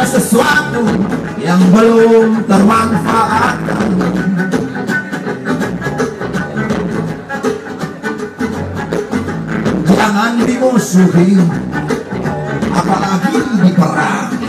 hanya sesuatu yang belum termanfaatkan jangan dimusuhi apalagi diperangi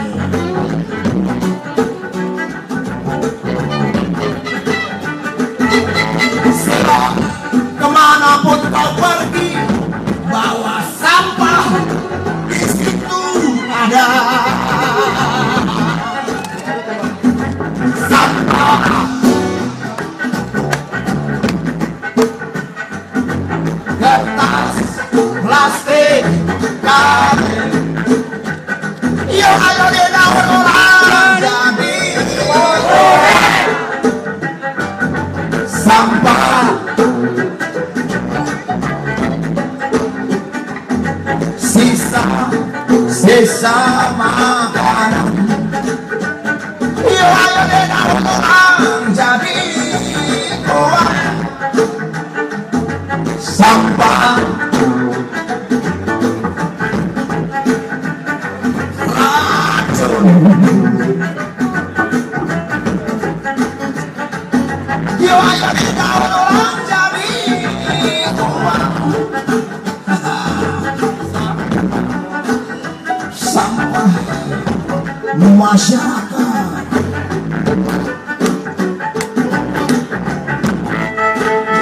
masyarakat.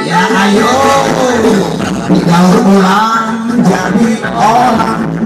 Ya ayo. Didaur ulang jadi orang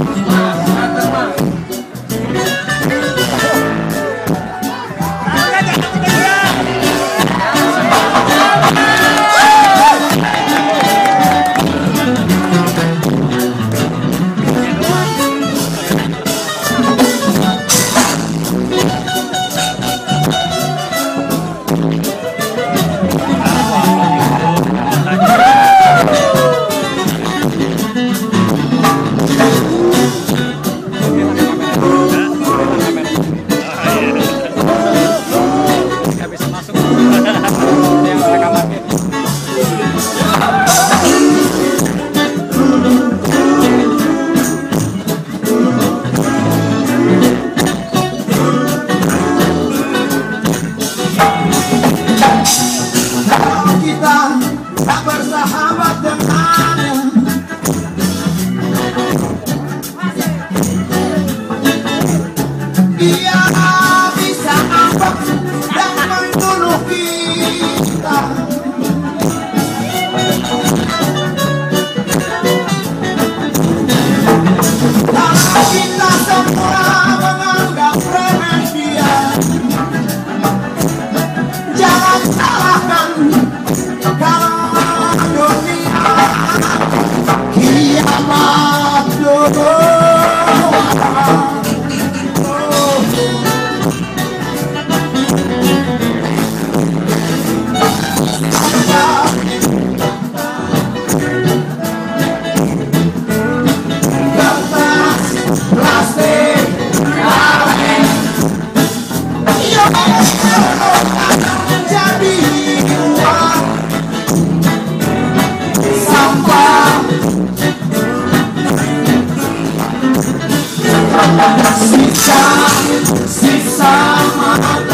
Wow. Six times, six times,